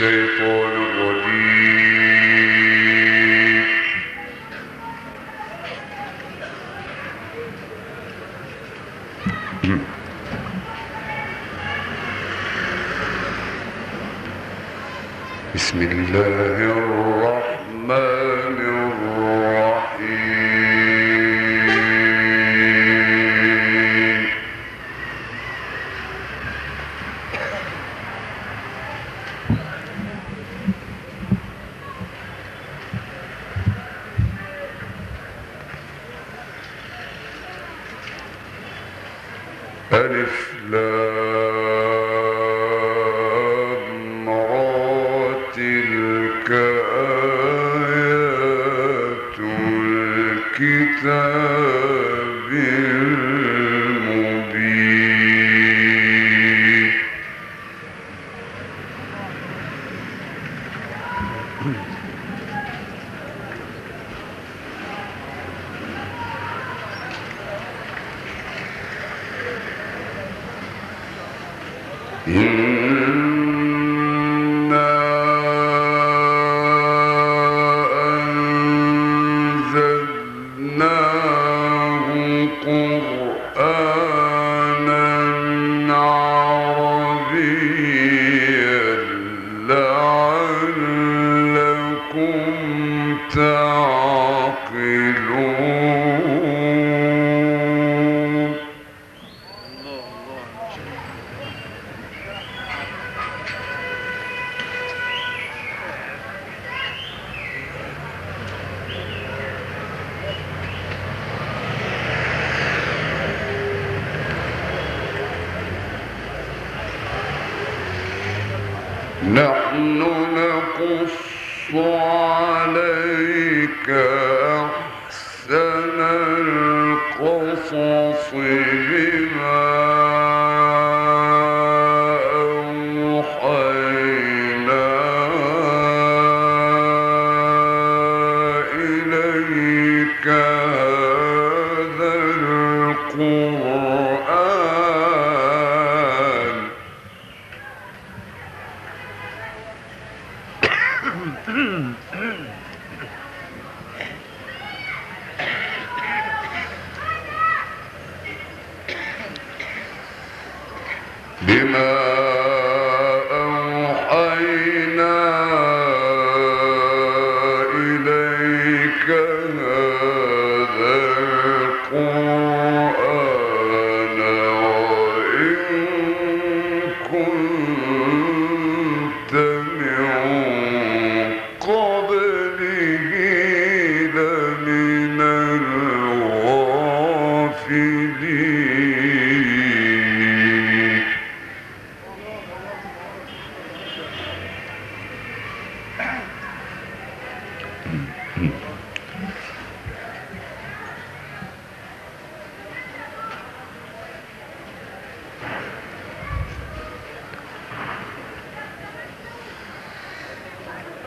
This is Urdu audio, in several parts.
الشيطان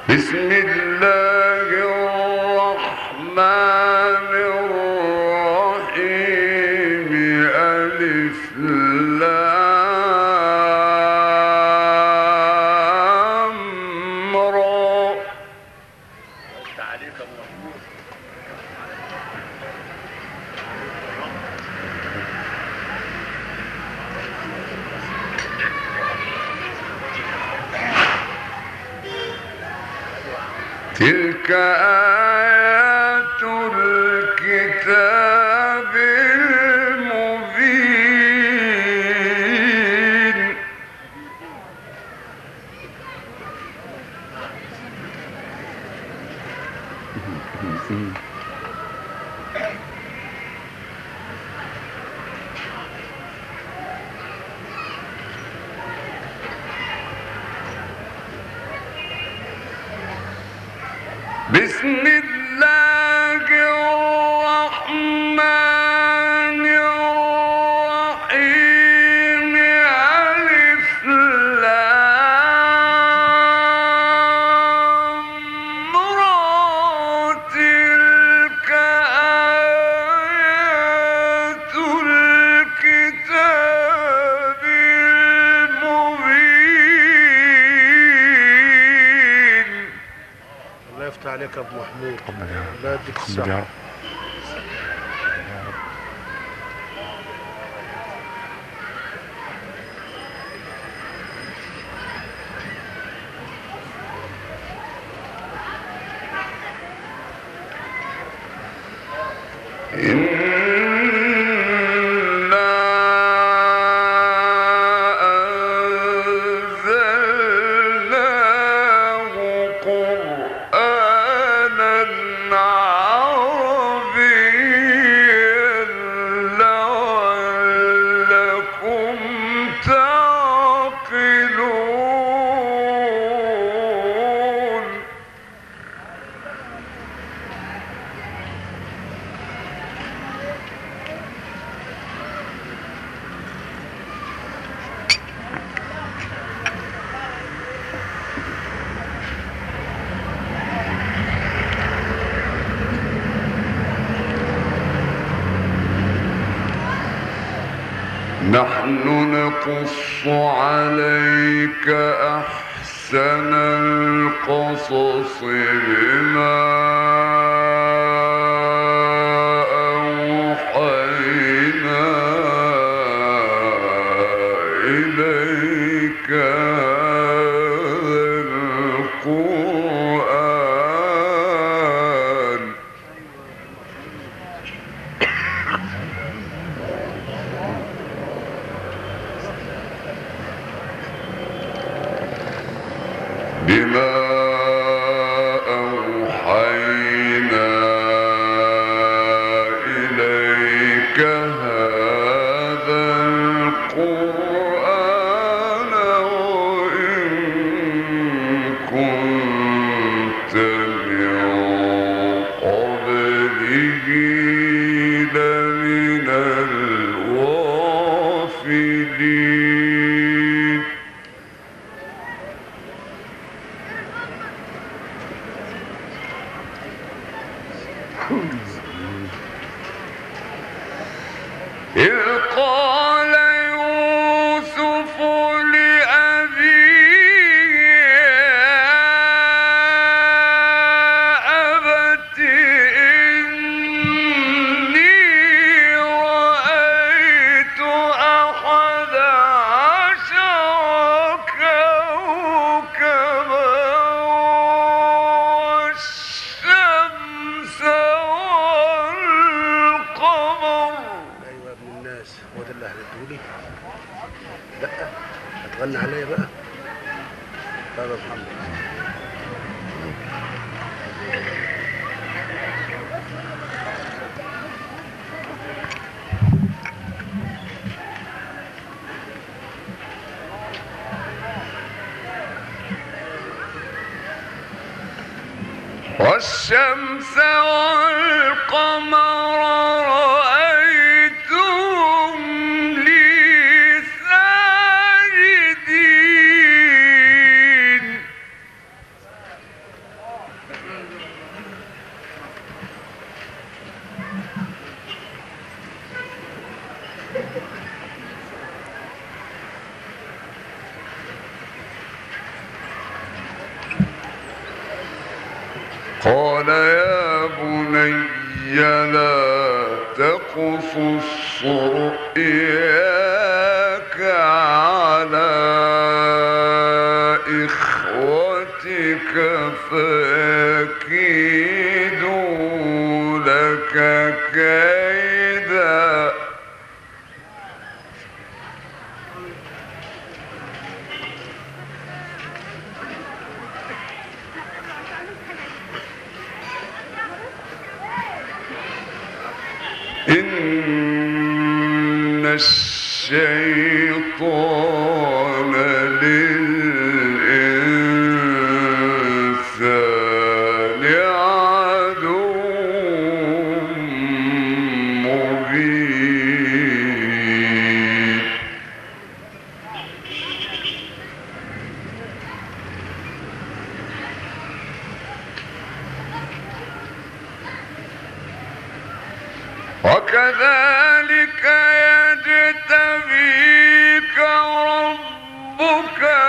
بسم بسم ابو محمود. يا يا رب. ولا تقف الصرئ ربك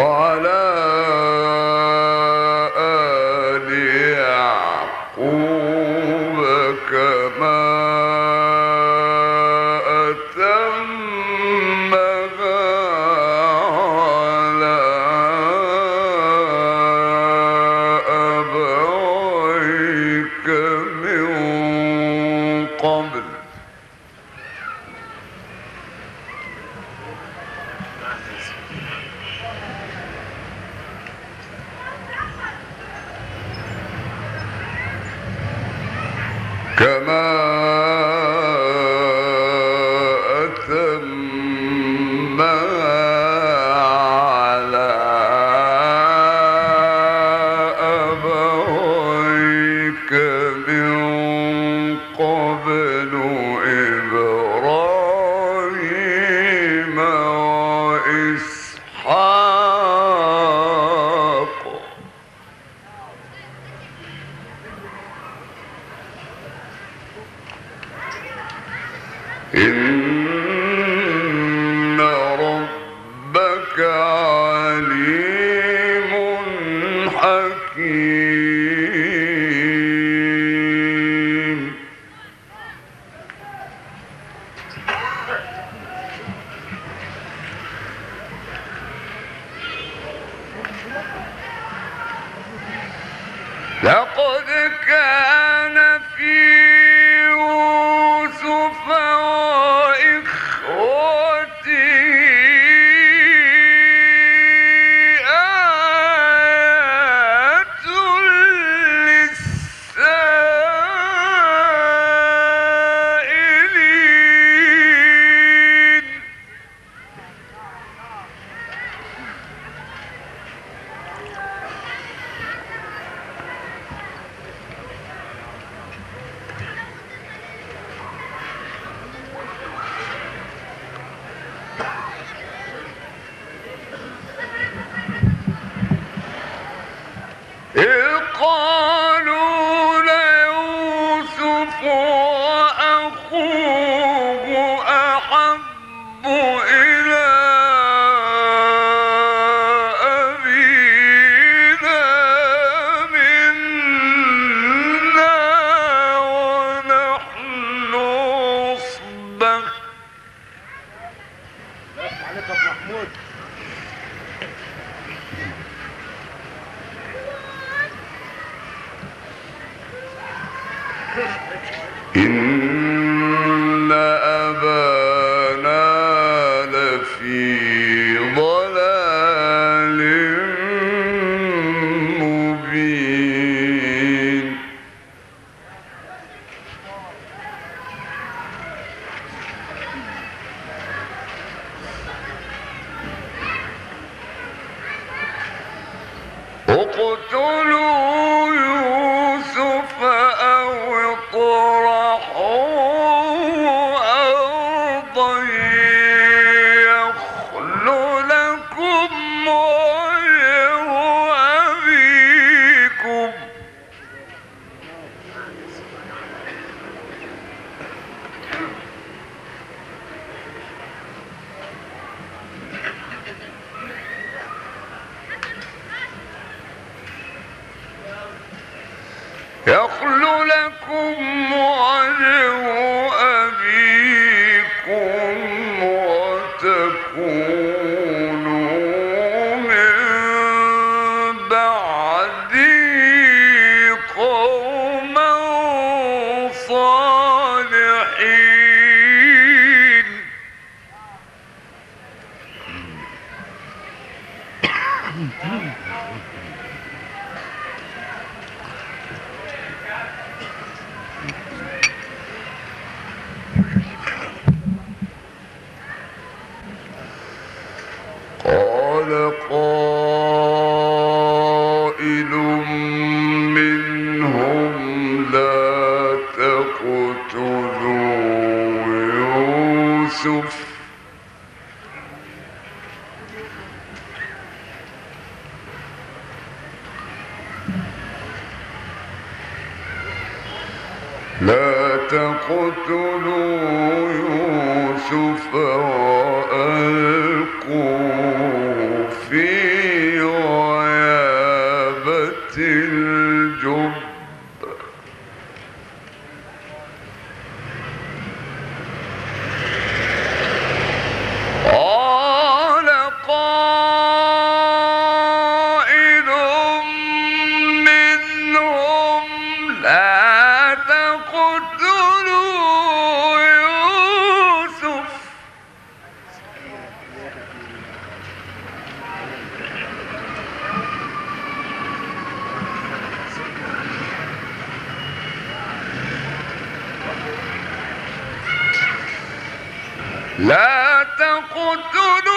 وعلى إن خواہ لا تقتل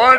اور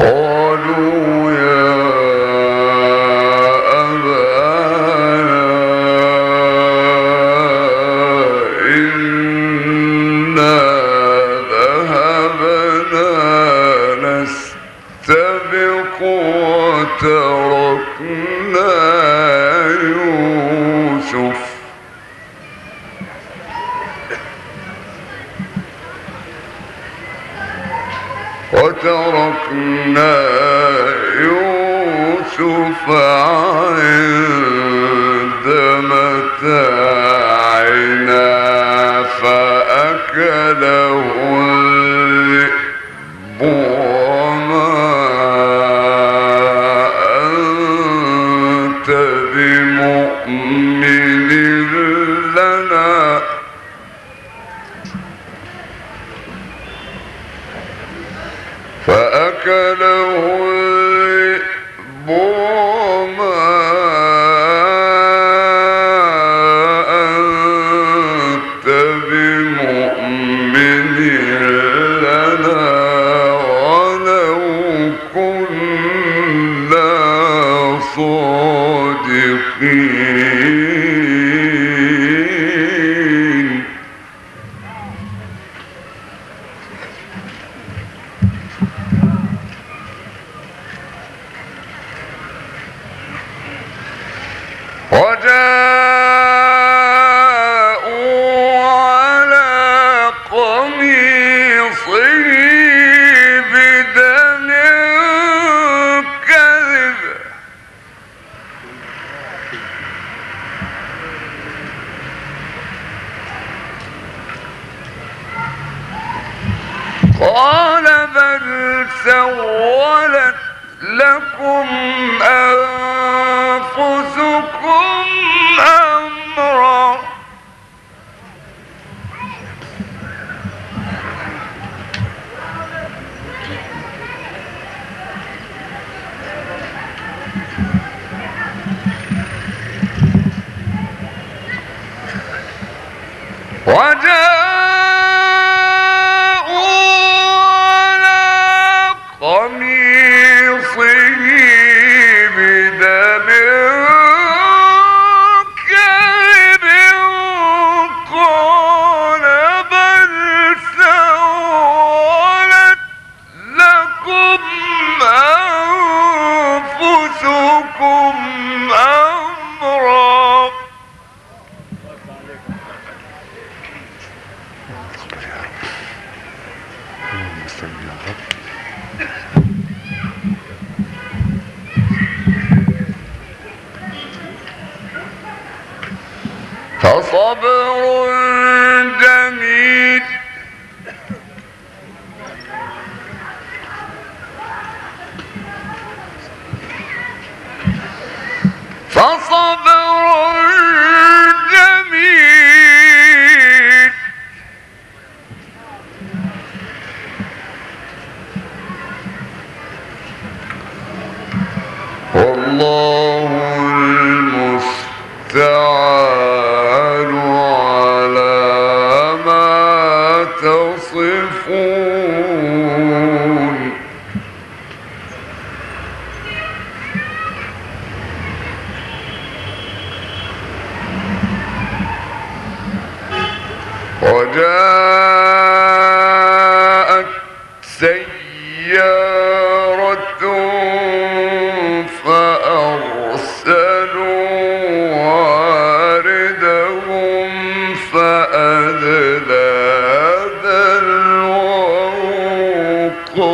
قالوا فأكله لكم فصبر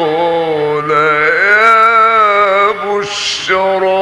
قال يا بشرى